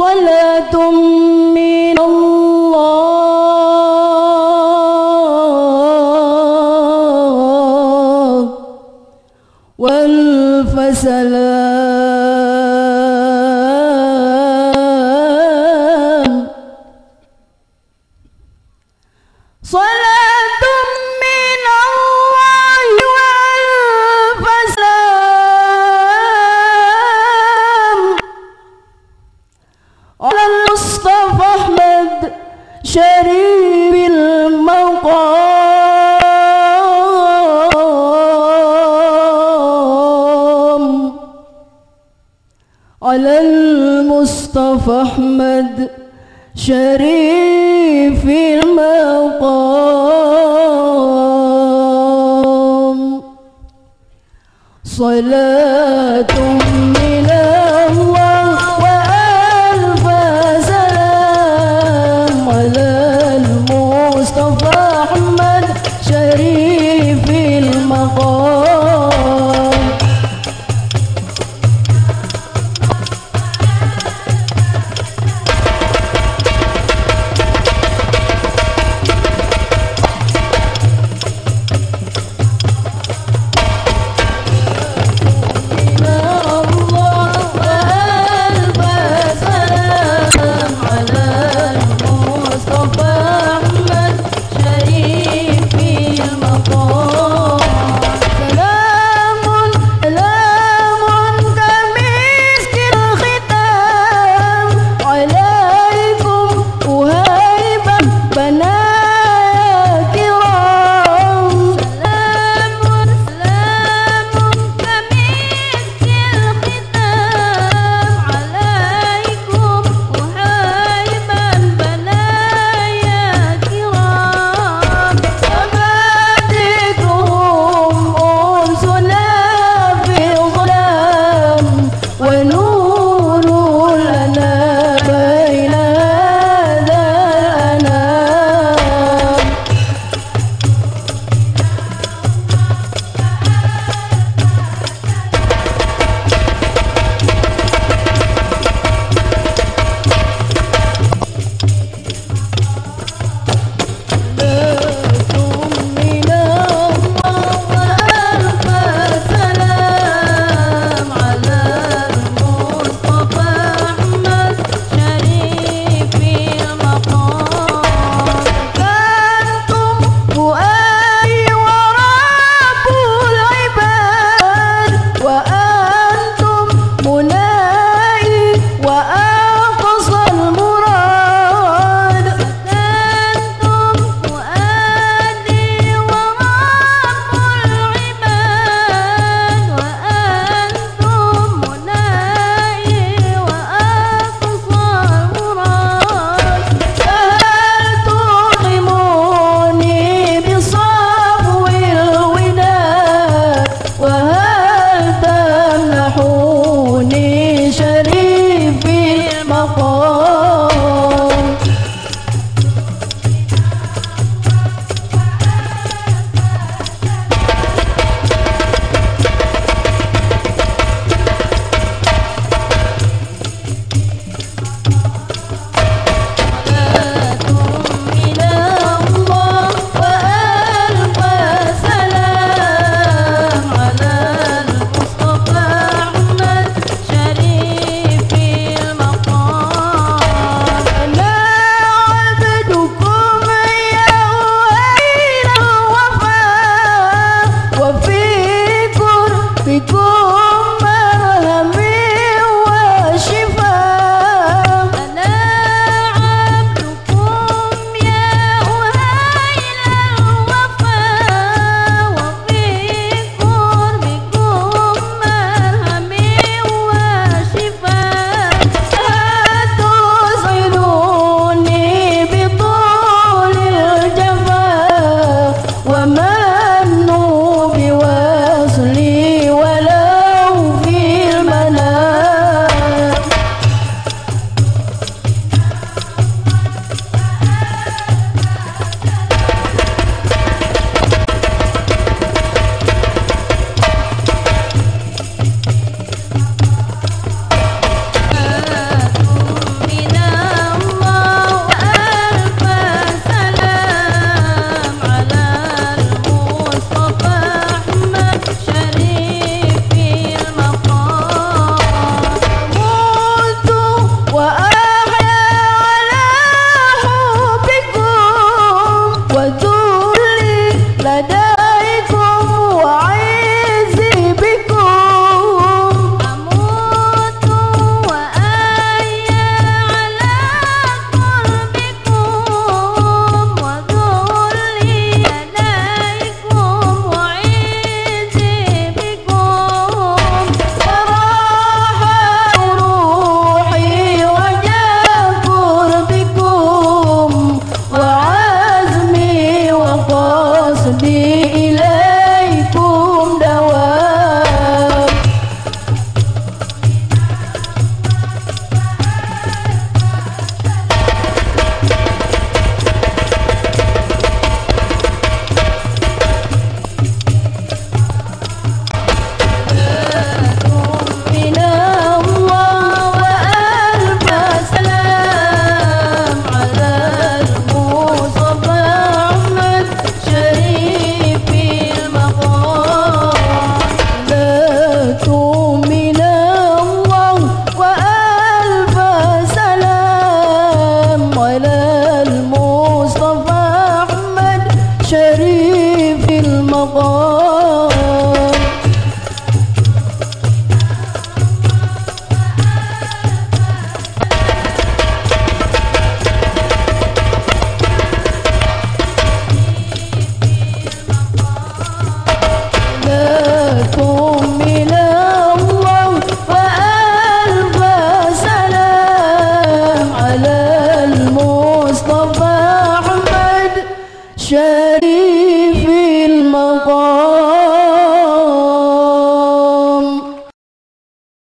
صلاة من شريف المقام. على المصطفى أحمد شريف المقام. صلاة من الله